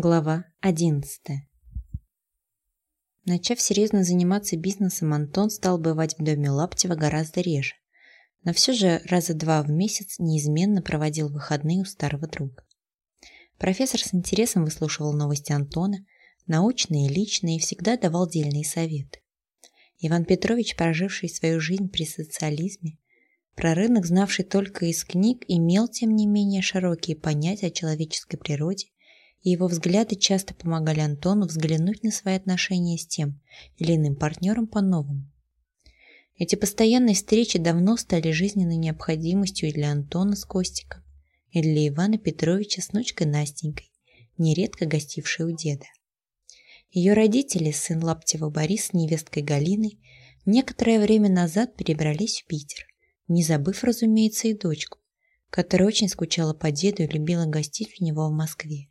Глава 11 Начав серьезно заниматься бизнесом, Антон стал бывать в доме Лаптева гораздо реже, но все же раза два в месяц неизменно проводил выходные у старого друга. Профессор с интересом выслушивал новости Антона, научные и личные, и всегда давал дельные советы. Иван Петрович, проживший свою жизнь при социализме, про рынок, знавший только из книг, имел, тем не менее, широкие понятия о человеческой природе и его взгляды часто помогали Антону взглянуть на свои отношения с тем или иным партнером по-новому. Эти постоянные встречи давно стали жизненной необходимостью и для Антона с Костиком, и для Ивана Петровича с внучкой Настенькой, нередко гостившей у деда. Ее родители, сын Лаптева Борис с невесткой Галиной, некоторое время назад перебрались в Питер, не забыв, разумеется, и дочку, которая очень скучала по деду и любила гостить у него в Москве.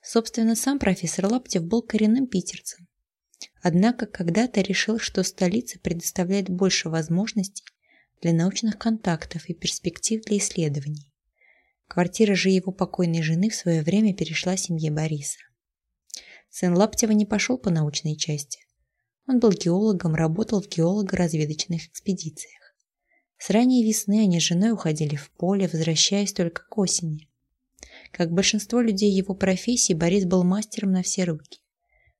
Собственно, сам профессор Лаптев был коренным питерцем. Однако когда-то решил, что столица предоставляет больше возможностей для научных контактов и перспектив для исследований. Квартира же его покойной жены в свое время перешла семье Бориса. Сын Лаптева не пошел по научной части. Он был геологом, работал в геолого-разведочных экспедициях. С ранней весны они с женой уходили в поле, возвращаясь только к осени. Как большинство людей его профессии, Борис был мастером на все руки.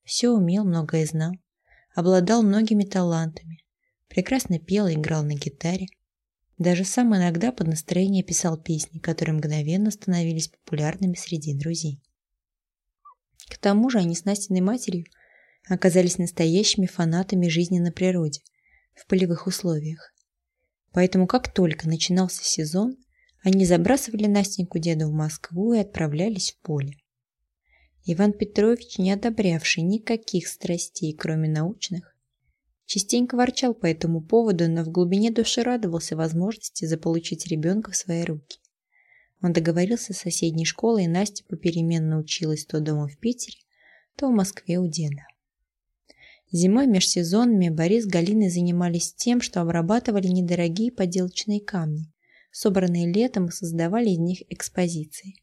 Все умел, многое знал, обладал многими талантами. Прекрасно пел и играл на гитаре. Даже сам иногда под настроение писал песни, которые мгновенно становились популярными среди друзей. К тому же они с Настиной матерью оказались настоящими фанатами жизни на природе, в полевых условиях. Поэтому как только начинался сезон, они забрасывали Настеньку деду в Москву и отправлялись в поле. Иван Петрович, не одобрявший никаких страстей, кроме научных, частенько ворчал по этому поводу, но в глубине души радовался возможности заполучить ребенка в свои руки. Он договорился с соседней школой, и Настя попеременно училась то дома в Питере, то в Москве у деда. Зимой меж сезонами Борис с Галиной занимались тем, что обрабатывали недорогие поделочные камни, собранные летом, создавали из них экспозиции.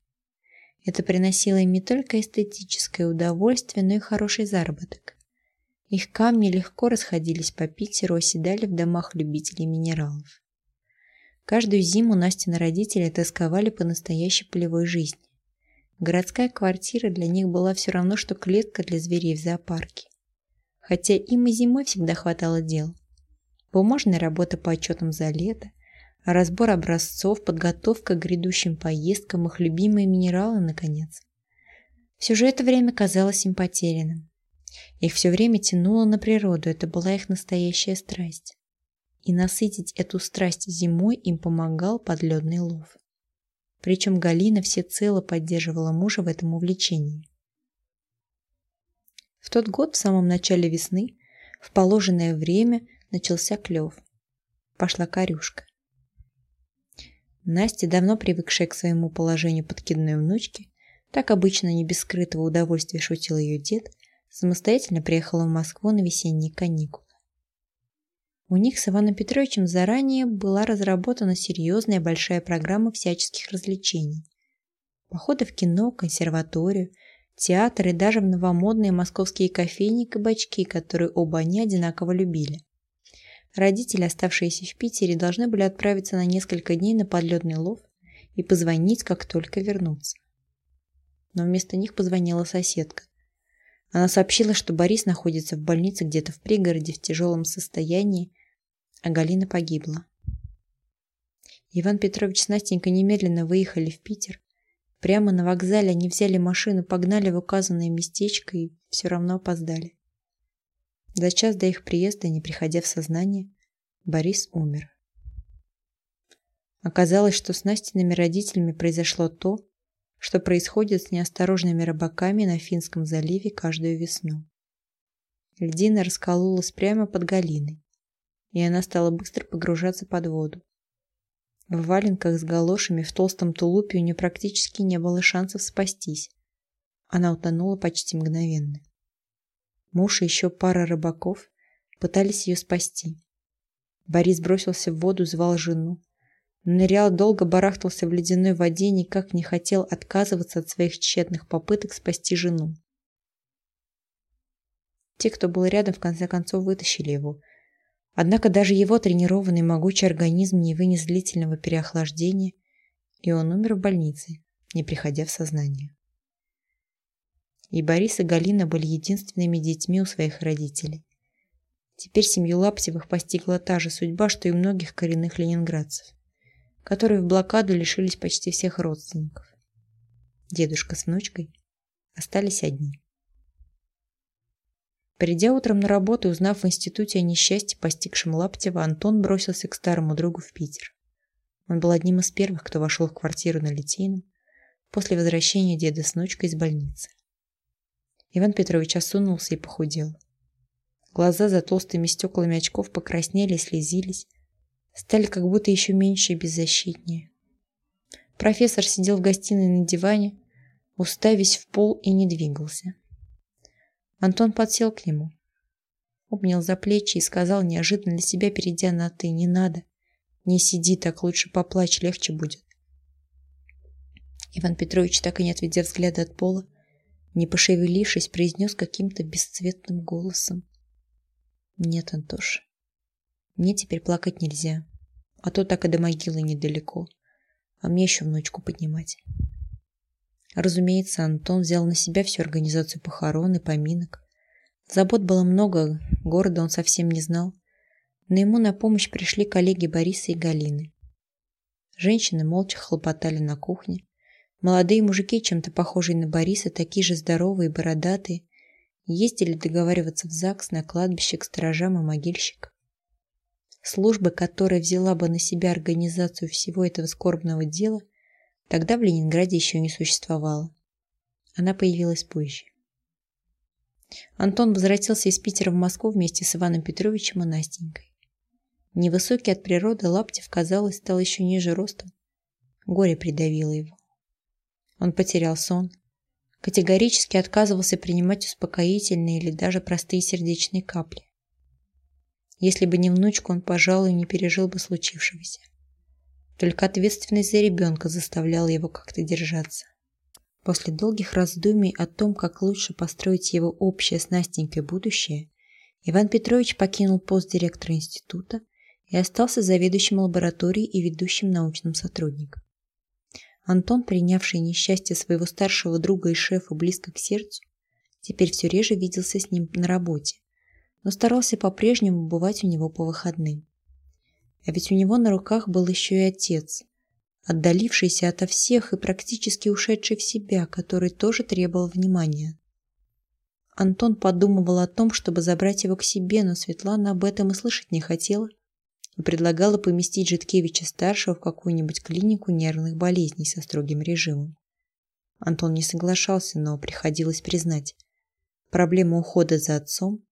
Это приносило им не только эстетическое удовольствие, но и хороший заработок. Их камни легко расходились по Питеру, оседали в домах любителей минералов. Каждую зиму Настины родители тосковали по настоящей полевой жизни. Городская квартира для них была все равно, что клетка для зверей в зоопарке. Хотя им и зимой всегда хватало дел. Бумажная работа по отчетам за лето – разбор образцов, подготовка к грядущим поездкам, их любимые минералы, наконец. Все же это время казалось им потерянным. Их все время тянуло на природу, это была их настоящая страсть. И насытить эту страсть зимой им помогал подледный лов. Причем Галина всецело поддерживала мужа в этом увлечении. В тот год, в самом начале весны, в положенное время начался клев. Пошла корюшка. Настя, давно привыкшая к своему положению подкидной внучки, так обычно не без скрытого удовольствия шутил ее дед, самостоятельно приехала в Москву на весенние каникулы. У них с Иваном Петровичем заранее была разработана серьезная большая программа всяческих развлечений. Походы в кино, консерваторию, театр и даже в новомодные московские кофейни и кабачки, которые оба они одинаково любили. Родители, оставшиеся в Питере, должны были отправиться на несколько дней на подледный лов и позвонить, как только вернутся. Но вместо них позвонила соседка. Она сообщила, что Борис находится в больнице где-то в пригороде в тяжелом состоянии, а Галина погибла. Иван Петрович с Настенькой немедленно выехали в Питер. Прямо на вокзале они взяли машину, погнали в указанное местечко и все равно опоздали. За час до их приезда, не приходя в сознание, Борис умер. Оказалось, что с Настиными родителями произошло то, что происходит с неосторожными рыбаками на Финском заливе каждую весну. Льдина раскололась прямо под Галиной, и она стала быстро погружаться под воду. В валенках с галошами в толстом тулупе у нее практически не было шансов спастись. Она утонула почти мгновенно. Муж и еще пара рыбаков пытались ее спасти. Борис бросился в воду, звал жену. Нырял долго барахтался в ледяной воде, никак не хотел отказываться от своих тщетных попыток спасти жену. Те, кто был рядом, в конце концов вытащили его. Однако даже его тренированный могучий организм не вынес длительного переохлаждения, и он умер в больнице, не приходя в сознание. И Борис и Галина были единственными детьми у своих родителей. Теперь семью Лаптевых постигла та же судьба, что и многих коренных ленинградцев которые в блокаду лишились почти всех родственников. Дедушка с внучкой остались одни. Придя утром на работу и узнав в институте о несчастье, постигшем Лаптева, Антон бросился к старому другу в Питер. Он был одним из первых, кто вошел в квартиру на Литейном после возвращения деда с внучкой из больницы. Иван Петрович осунулся и похудел. Глаза за толстыми стеклами очков покраснели и слезились, стали как будто еще меньше и беззащитнее. Профессор сидел в гостиной на диване, уставясь в пол и не двигался. Антон подсел к нему, обнял за плечи и сказал неожиданно для себя, перейдя на «ты», «не надо, не сиди так, лучше поплачь, легче будет». Иван Петрович, так и не отведя взгляда от пола, не пошевелившись, произнес каким-то бесцветным голосом. «Нет, Антош, мне теперь плакать нельзя, а то так и до могилы недалеко, а мне еще внучку поднимать. Разумеется, Антон взял на себя всю организацию похорон и поминок. Забот было много, города он совсем не знал, но ему на помощь пришли коллеги Бориса и Галины. Женщины молча хлопотали на кухне. Молодые мужики, чем-то похожие на Бориса, такие же здоровые и бородатые, ездили договариваться в ЗАГС, на кладбище к сторожам и могильщикам. Службы, которая взяла бы на себя организацию всего этого скорбного дела, тогда в Ленинграде еще не существовало. Она появилась позже. Антон возвратился из Питера в Москву вместе с Иваном Петровичем и Настенькой. Невысокий от природы Лаптев, казалось, стал еще ниже ростом. Горе придавило его. Он потерял сон, категорически отказывался принимать успокоительные или даже простые сердечные капли. Если бы не внучка, он, пожалуй, не пережил бы случившегося. Только ответственность за ребенка заставляла его как-то держаться. После долгих раздумий о том, как лучше построить его общее с Настенькой будущее, Иван Петрович покинул пост директора института и остался заведующим лабораторией и ведущим научным сотрудником. Антон, принявший несчастье своего старшего друга и шефа близко к сердцу, теперь все реже виделся с ним на работе, но старался по-прежнему бывать у него по выходным. А ведь у него на руках был еще и отец, отдалившийся ото всех и практически ушедший в себя, который тоже требовал внимания. Антон подумывал о том, чтобы забрать его к себе, но Светлана об этом и слышать не хотела и предлагала поместить Житкевича-старшего в какую-нибудь клинику нервных болезней со строгим режимом. Антон не соглашался, но приходилось признать, проблема ухода за отцом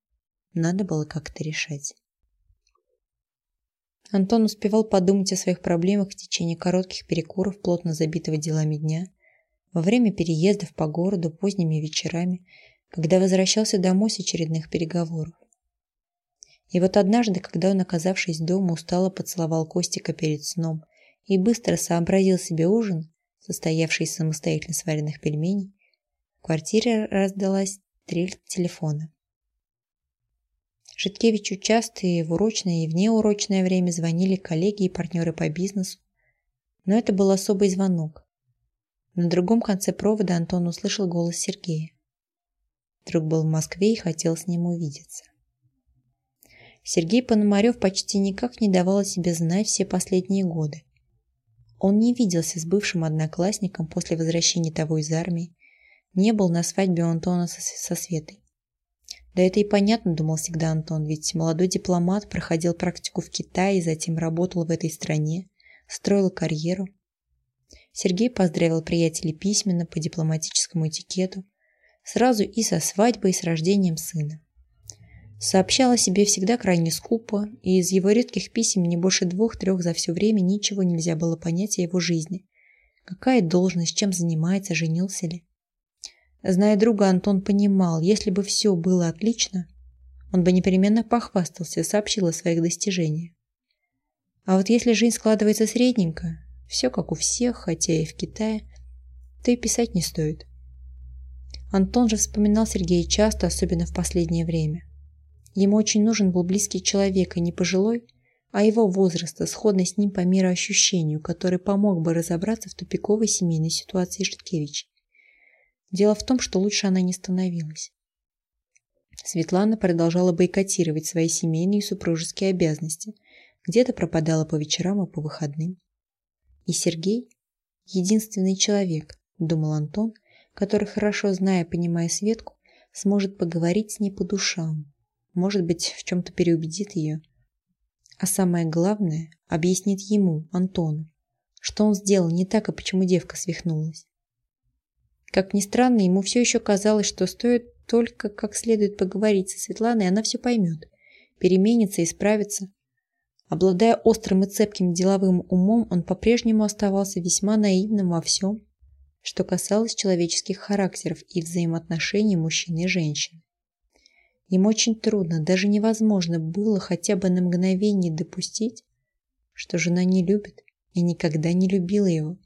надо было как-то решать. Антон успевал подумать о своих проблемах в течение коротких перекуров, плотно забитого делами дня, во время переездов по городу поздними вечерами, когда возвращался домой с очередных переговоров. И вот однажды, когда он, оказавшись дома, устало поцеловал Костика перед сном и быстро сообразил себе ужин, состоявший из самостоятельно сваренных пельменей, в квартире раздалась трель телефона. Житкевичу часто и в урочное, и в неурочное время звонили коллеги и партнеры по бизнесу. Но это был особый звонок. На другом конце провода Антон услышал голос Сергея. Друг был в Москве и хотел с ним увидеться. Сергей Пономарев почти никак не давал о себе знать все последние годы. Он не виделся с бывшим одноклассником после возвращения того из армии, не был на свадьбе Антона со Светой. Да это и понятно, думал всегда Антон, ведь молодой дипломат проходил практику в Китае, затем работал в этой стране, строил карьеру. Сергей поздравил приятелей письменно по дипломатическому этикету, сразу и со свадьбой, и с рождением сына. Сообщал о себе всегда крайне скупо, и из его редких писем не больше двух-трех за все время ничего нельзя было понять о его жизни. Какая должность, чем занимается, женился ли. Зная друга, Антон понимал, если бы все было отлично, он бы непременно похвастался и сообщил о своих достижениях. А вот если жизнь складывается средненько, все как у всех, хотя и в Китае, то и писать не стоит. Антон же вспоминал Сергея часто, особенно в последнее время. Ему очень нужен был близкий человек, и не пожилой, а его возраста, сходный с ним по мироощущению, который помог бы разобраться в тупиковой семейной ситуации Житкевич. Дело в том, что лучше она не становилась. Светлана продолжала бойкотировать свои семейные и супружеские обязанности, где-то пропадала по вечерам и по выходным. И Сергей – единственный человек, думал Антон, который, хорошо зная и понимая Светку, сможет поговорить с ней по душам, может быть, в чем-то переубедит ее. А самое главное, объяснит ему, Антону, что он сделал не так и почему девка свихнулась. Как ни странно, ему все еще казалось, что стоит только как следует поговорить со Светланой, она все поймет, переменится и справится. Обладая острым и цепким деловым умом, он по-прежнему оставался весьма наивным во всем, что касалось человеческих характеров и взаимоотношений мужчин и женщин. Им очень трудно, даже невозможно было хотя бы на мгновение допустить, что жена не любит и никогда не любила его,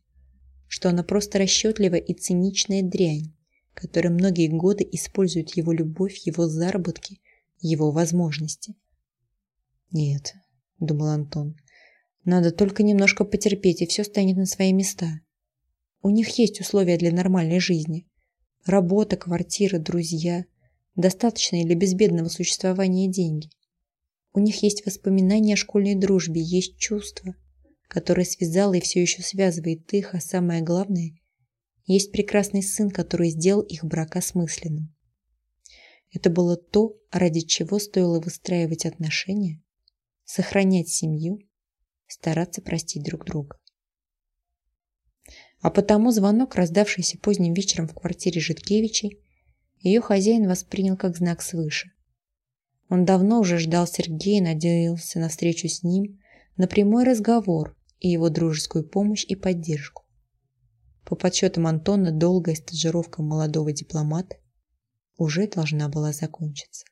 что она просто расчетливая и циничная дрянь, которая многие годы использует его любовь, его заработки, его возможности. «Нет», — думал Антон, — «надо только немножко потерпеть, и все станет на свои места. У них есть условия для нормальной жизни. Работа, квартира, друзья — достаточные для безбедного существования деньги. У них есть воспоминания о школьной дружбе, есть чувство, которое связало и все еще связывает их, а самое главное, есть прекрасный сын, который сделал их брак осмысленным. Это было то, ради чего стоило выстраивать отношения, сохранять семью, стараться простить друг друга. А потому звонок, раздавшийся поздним вечером в квартире Житкевичей, ее хозяин воспринял как знак свыше. Он давно уже ждал Сергея, надеялся на встречу с ним, на прямой разговор и его дружескую помощь и поддержку. По подсчетам Антона, долгая стажировка молодого дипломата уже должна была закончиться.